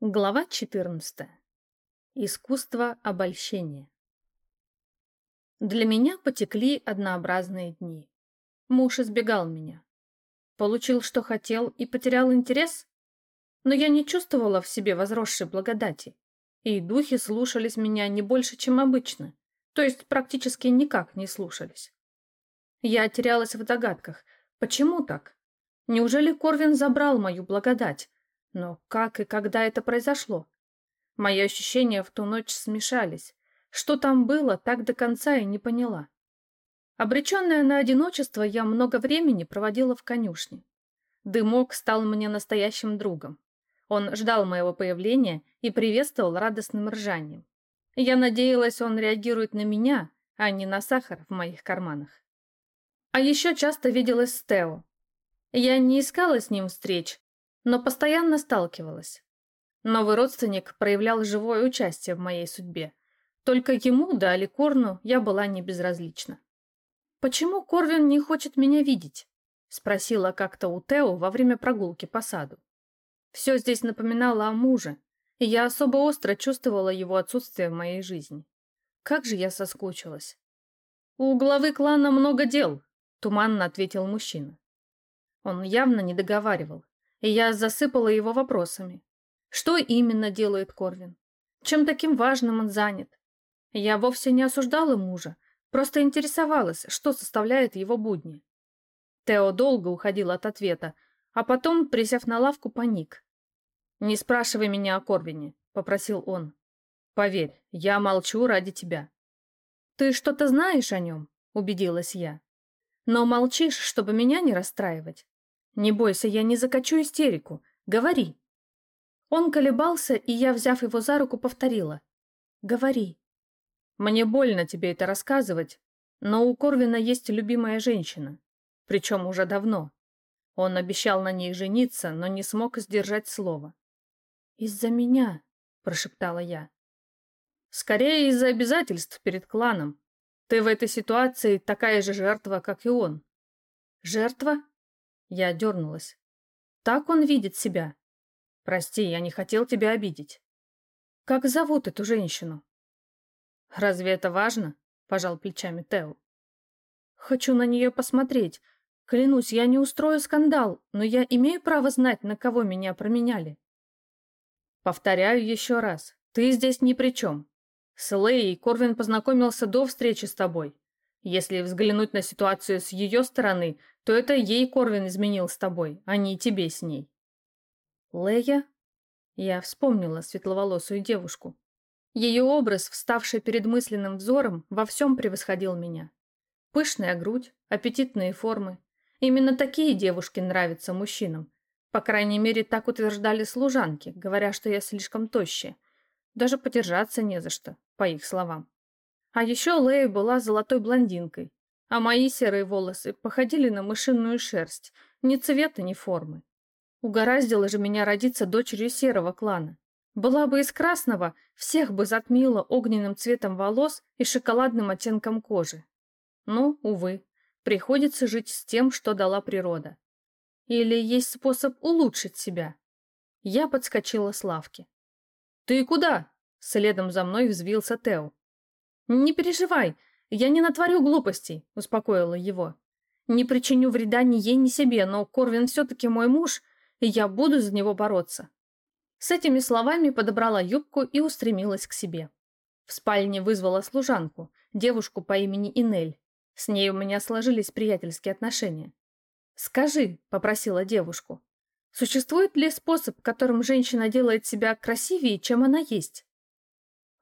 Глава 14. Искусство обольщения. Для меня потекли однообразные дни. Муж избегал меня. Получил, что хотел, и потерял интерес? Но я не чувствовала в себе возросшей благодати. И духи слушались меня не больше, чем обычно. То есть практически никак не слушались. Я терялась в догадках. Почему так? Неужели Корвин забрал мою благодать? Но как и когда это произошло? Мои ощущения в ту ночь смешались. Что там было, так до конца и не поняла. Обреченная на одиночество, я много времени проводила в конюшне. Дымок стал мне настоящим другом. Он ждал моего появления и приветствовал радостным ржанием. Я надеялась, он реагирует на меня, а не на сахар в моих карманах. А еще часто виделась с Тео. Я не искала с ним встреч, но постоянно сталкивалась. Новый родственник проявлял живое участие в моей судьбе. Только ему, да Аликорну, я была не безразлична. «Почему Корвин не хочет меня видеть?» — спросила как-то у Тео во время прогулки по саду. Все здесь напоминало о муже, и я особо остро чувствовала его отсутствие в моей жизни. Как же я соскучилась. «У главы клана много дел», — туманно ответил мужчина. Он явно не договаривал, я засыпала его вопросами. Что именно делает Корвин? Чем таким важным он занят? Я вовсе не осуждала мужа, просто интересовалась, что составляет его будни. Тео долго уходил от ответа, а потом, присев на лавку, паник. «Не спрашивай меня о Корвине», — попросил он. «Поверь, я молчу ради тебя». «Ты что-то знаешь о нем?» — убедилась я. «Но молчишь, чтобы меня не расстраивать. «Не бойся, я не закачу истерику. Говори». Он колебался, и я, взяв его за руку, повторила. «Говори». «Мне больно тебе это рассказывать, но у Корвина есть любимая женщина. Причем уже давно. Он обещал на ней жениться, но не смог сдержать слово. «Из-за меня», — прошептала я. «Скорее из-за обязательств перед кланом. Ты в этой ситуации такая же жертва, как и он». «Жертва?» Я дернулась. Так он видит себя. Прости, я не хотел тебя обидеть. Как зовут эту женщину? Разве это важно? Пожал плечами Тео. Хочу на нее посмотреть. Клянусь, я не устрою скандал, но я имею право знать, на кого меня променяли. Повторяю еще раз. Ты здесь ни при чем. С Леей Корвин познакомился до встречи с тобой. Если взглянуть на ситуацию с ее стороны, то это ей Корвин изменил с тобой, а не тебе с ней. Лея? Я вспомнила светловолосую девушку. Ее образ, вставший перед мысленным взором, во всем превосходил меня. Пышная грудь, аппетитные формы. Именно такие девушки нравятся мужчинам. По крайней мере, так утверждали служанки, говоря, что я слишком тощая. Даже подержаться не за что, по их словам. А еще Лея была золотой блондинкой, а мои серые волосы походили на мышиную шерсть, ни цвета, ни формы. Угораздило же меня родиться дочерью серого клана. Была бы из красного, всех бы затмила огненным цветом волос и шоколадным оттенком кожи. Но, увы, приходится жить с тем, что дала природа. Или есть способ улучшить себя? Я подскочила с лавки. «Ты куда?» Следом за мной взвился Тео. «Не переживай, я не натворю глупостей», — успокоила его. «Не причиню вреда ни ей, ни себе, но Корвин все-таки мой муж, и я буду за него бороться». С этими словами подобрала юбку и устремилась к себе. В спальне вызвала служанку, девушку по имени Инель. С ней у меня сложились приятельские отношения. «Скажи», — попросила девушку, — «существует ли способ, которым женщина делает себя красивее, чем она есть?»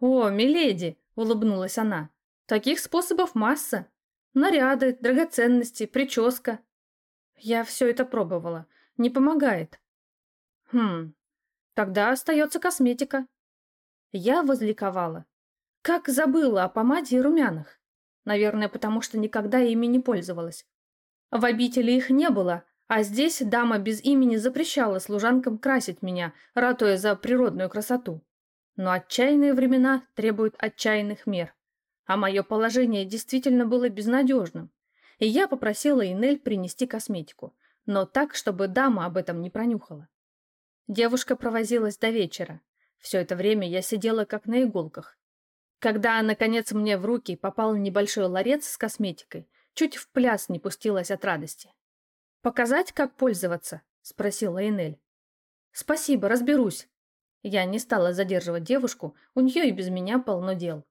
«О, миледи!» — улыбнулась она. «Таких способов масса. Наряды, драгоценности, прическа. Я все это пробовала. Не помогает». «Хм, тогда остается косметика». Я возликовала. Как забыла о помаде и румянах. Наверное, потому что никогда ими не пользовалась. В обители их не было, а здесь дама без имени запрещала служанкам красить меня, ратуя за природную красоту. Но отчаянные времена требуют отчаянных мер. А мое положение действительно было безнадежным. И я попросила Инель принести косметику, но так, чтобы дама об этом не пронюхала. Девушка провозилась до вечера. Все это время я сидела как на иголках. Когда, наконец, мне в руки попал небольшой ларец с косметикой, чуть в пляс не пустилась от радости. «Показать, как пользоваться?» — спросила Энель. «Спасибо, разберусь». Я не стала задерживать девушку, у нее и без меня полно дел.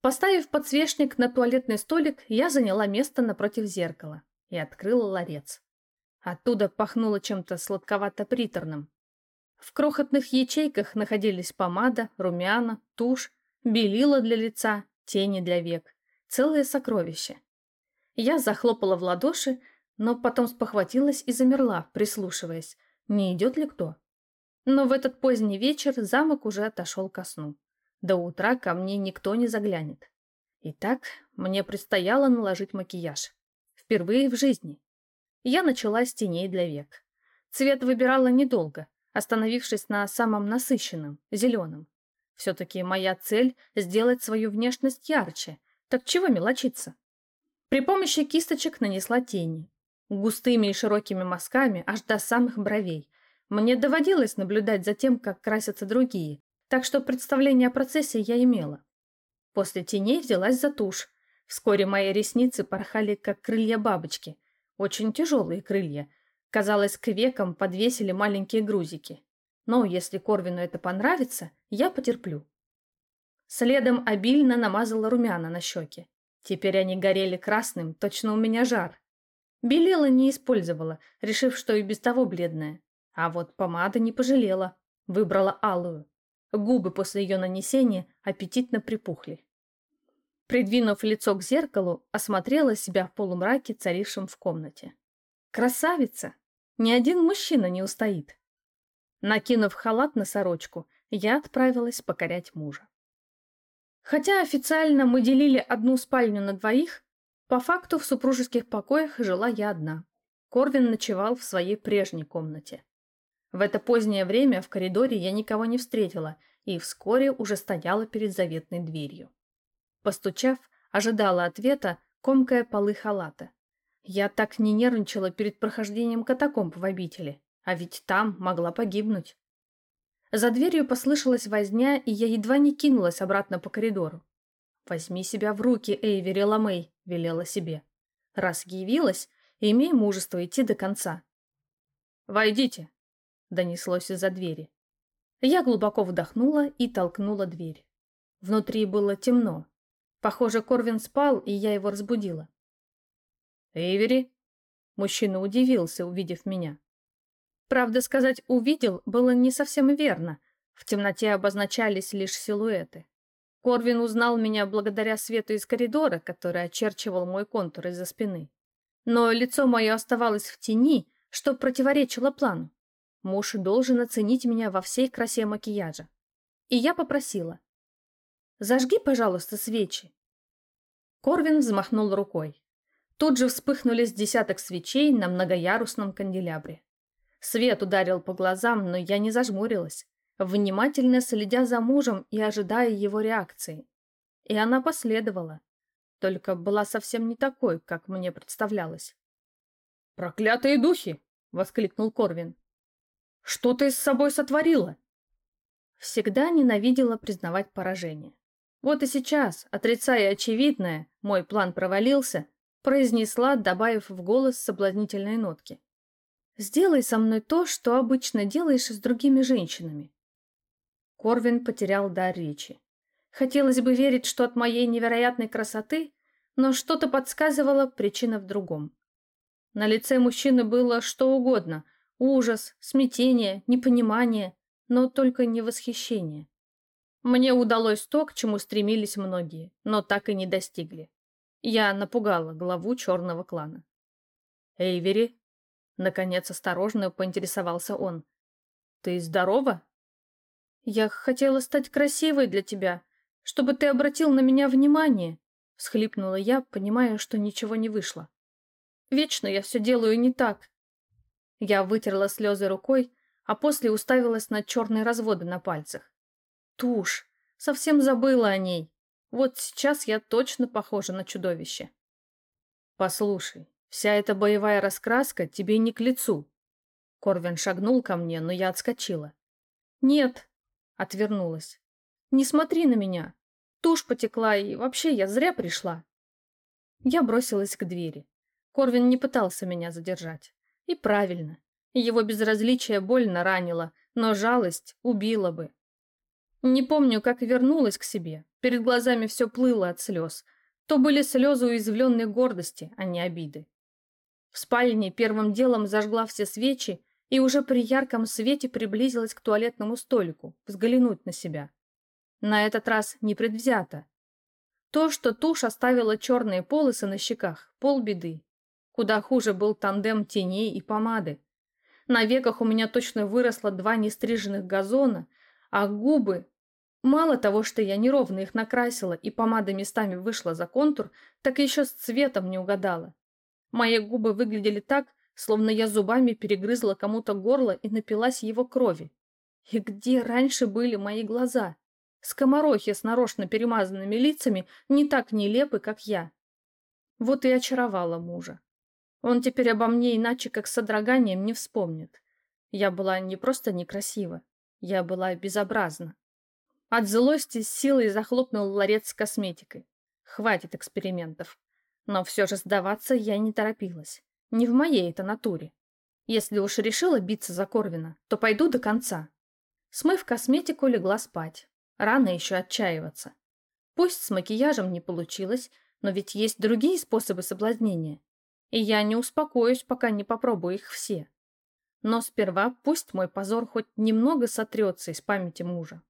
Поставив подсвечник на туалетный столик, я заняла место напротив зеркала и открыла ларец. Оттуда пахнуло чем-то сладковато-приторным. В крохотных ячейках находились помада, румяна, тушь, белила для лица, тени для век. Целое сокровище. Я захлопала в ладоши, но потом спохватилась и замерла, прислушиваясь, не идет ли кто. Но в этот поздний вечер замок уже отошел ко сну. До утра ко мне никто не заглянет. Итак, мне предстояло наложить макияж. Впервые в жизни. Я начала с теней для век. Цвет выбирала недолго, остановившись на самом насыщенном, зеленом. Все-таки моя цель — сделать свою внешность ярче. Так чего мелочиться? При помощи кисточек нанесла тени. Густыми и широкими мазками аж до самых бровей. Мне доводилось наблюдать за тем, как красятся другие, так что представление о процессе я имела. После теней взялась за тушь. Вскоре мои ресницы порхали, как крылья бабочки. Очень тяжелые крылья. Казалось, к векам подвесили маленькие грузики. Но если Корвину это понравится, я потерплю. Следом обильно намазала румяна на щеки. Теперь они горели красным, точно у меня жар. Белила не использовала, решив, что и без того бледная. А вот помады не пожалела. Выбрала алую. Губы после ее нанесения аппетитно припухли. Придвинув лицо к зеркалу, осмотрела себя в полумраке, царившем в комнате. Красавица! Ни один мужчина не устоит. Накинув халат на сорочку, я отправилась покорять мужа. Хотя официально мы делили одну спальню на двоих, по факту в супружеских покоях жила я одна. Корвин ночевал в своей прежней комнате. В это позднее время в коридоре я никого не встретила и вскоре уже стояла перед заветной дверью. Постучав, ожидала ответа, комкая полы халата. Я так не нервничала перед прохождением катакомб в обители, а ведь там могла погибнуть. За дверью послышалась возня, и я едва не кинулась обратно по коридору. «Возьми себя в руки, Эйвери Ламей», — велела себе. «Раз явилась, имей мужество идти до конца». «Войдите», — донеслось из-за двери. Я глубоко вдохнула и толкнула дверь. Внутри было темно. Похоже, Корвин спал, и я его разбудила. «Эйвери?» Мужчина удивился, увидев меня. Правда, сказать «увидел» было не совсем верно. В темноте обозначались лишь силуэты. Корвин узнал меня благодаря свету из коридора, который очерчивал мой контур из-за спины. Но лицо мое оставалось в тени, что противоречило плану. Муж должен оценить меня во всей красе макияжа. И я попросила. «Зажги, пожалуйста, свечи». Корвин взмахнул рукой. Тут же вспыхнули с десяток свечей на многоярусном канделябре. Свет ударил по глазам, но я не зажмурилась, внимательно следя за мужем и ожидая его реакции. И она последовала, только была совсем не такой, как мне представлялось. «Проклятые духи!» — воскликнул Корвин. «Что ты с собой сотворила?» Всегда ненавидела признавать поражение. Вот и сейчас, отрицая очевидное, мой план провалился, произнесла, добавив в голос соблазнительные нотки. Сделай со мной то, что обычно делаешь с другими женщинами. Корвин потерял дар речи. Хотелось бы верить, что от моей невероятной красоты, но что-то подсказывало причина в другом. На лице мужчины было что угодно – ужас, смятение, непонимание, но только не восхищение. Мне удалось то, к чему стремились многие, но так и не достигли. Я напугала главу черного клана. «Эйвери», Наконец осторожно поинтересовался он. «Ты здорова?» «Я хотела стать красивой для тебя, чтобы ты обратил на меня внимание», — всхлипнула я, понимая, что ничего не вышло. «Вечно я все делаю не так». Я вытерла слезы рукой, а после уставилась на черные разводы на пальцах. Тушь! Совсем забыла о ней. Вот сейчас я точно похожа на чудовище. «Послушай, Вся эта боевая раскраска тебе не к лицу. Корвин шагнул ко мне, но я отскочила. «Нет», — отвернулась. «Не смотри на меня. Тушь потекла, и вообще я зря пришла». Я бросилась к двери. Корвин не пытался меня задержать. И правильно. Его безразличие больно ранило, но жалость убила бы. Не помню, как вернулась к себе. Перед глазами все плыло от слез. То были слезы уязвленной гордости, а не обиды. В спальне первым делом зажгла все свечи и уже при ярком свете приблизилась к туалетному столику, взглянуть на себя. На этот раз не предвзято. То, что тушь оставила черные полосы на щеках, полбеды. Куда хуже был тандем теней и помады. На веках у меня точно выросло два нестриженных газона, а губы... Мало того, что я неровно их накрасила и помада местами вышла за контур, так еще с цветом не угадала. Мои губы выглядели так, словно я зубами перегрызла кому-то горло и напилась его крови. И где раньше были мои глаза? Скоморохи с нарочно перемазанными лицами не так нелепы, как я. Вот и очаровала мужа. Он теперь обо мне иначе, как с содроганием, не вспомнит. Я была не просто некрасива, я была безобразна. От злости с силой захлопнул ларец с косметикой. Хватит экспериментов. Но все же сдаваться я не торопилась. Не в моей это натуре. Если уж решила биться за Корвина, то пойду до конца. Смыв косметику, легла спать. Рано еще отчаиваться. Пусть с макияжем не получилось, но ведь есть другие способы соблазнения и я не успокоюсь, пока не попробую их все. Но сперва пусть мой позор хоть немного сотрется из памяти мужа.